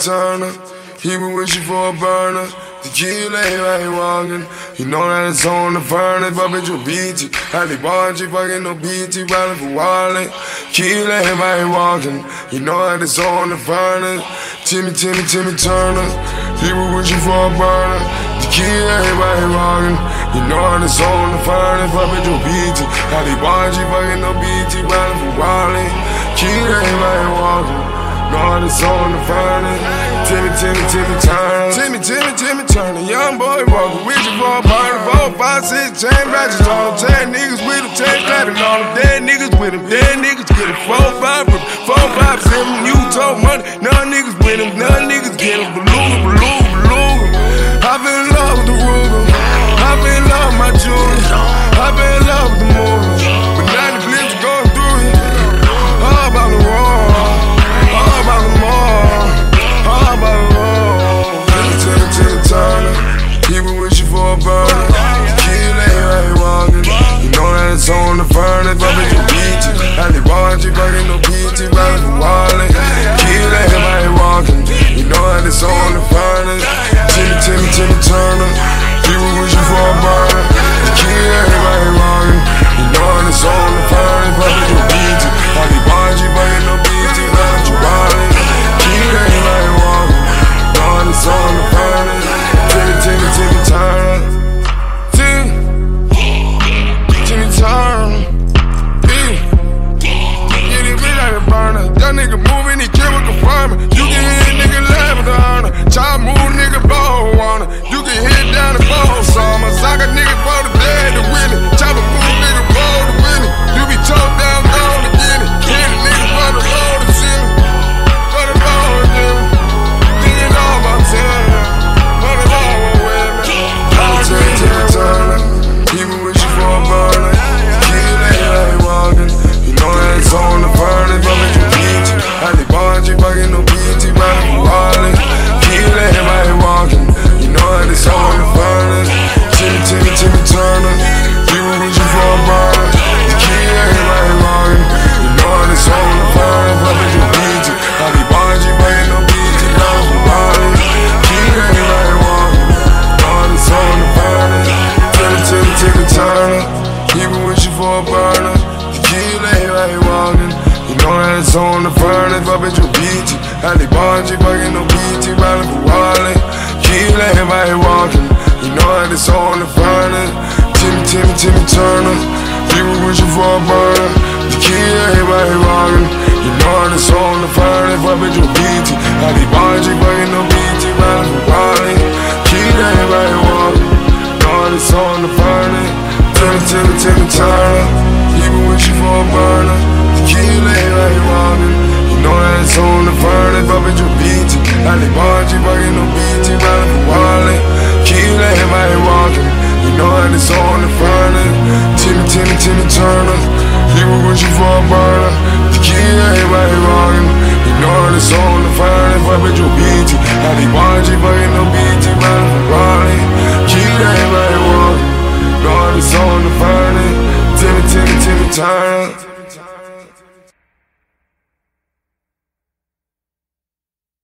Turner. He been wishing for a burner. The kid lay right walking. You know that it's on the furnace, but bitch, you beat it. Had the bungee, fucking no BT, riding for wallet. Kid lay right walking. You know that it's on the furnace. Timmy, Timmy, Timmy Turner. People been wishing for a burner. The kid lay right walking. You know that it's on the furnace, but bitch, you beat it. Had the bungee, fucking no BT, riding for wallet. Kid lay right walking. God is on the furnace. Timmy, Timmy, Timmy Turner. Timmy, Timmy Young boy walking with you for a burner. Four, five, six, chain ratchets on them. Ten niggas with him, ten clapping on them. Dead niggas with him, dead niggas get him. Four, five, four, five, seven. You told money. None niggas with him, none niggas get him. He been wishing for a burner. The kid lay right walking. You know that it's on the furnace, but bitch, you beat. Had the bungee, fucking no BT, riding for wallet. Kid lay right walking. You know that it's on the furnace. Timmy, Timmy, Timmy Turner. Been wishing for a burner. The kid lay right walking. You know that it's on the furnace, but bitch, you beat. Had the bungee, fucking no BT, riding for wallet. Kid lay right walking. Timmy, Timmy, Timmy Turner. He been wishing for a burner. Kid lay right walking. You know that it's on the furnace, but bitch, you beat it. Had the bungee, fucking no BT, riding for wallet. Kid lay right walking. You know that it's on the furnace. Timmy, Timmy, Timmy Turner. He been wishing for a burner. Kid lay right walking. You know that it's on the you the bungee, fucking no BT. turn.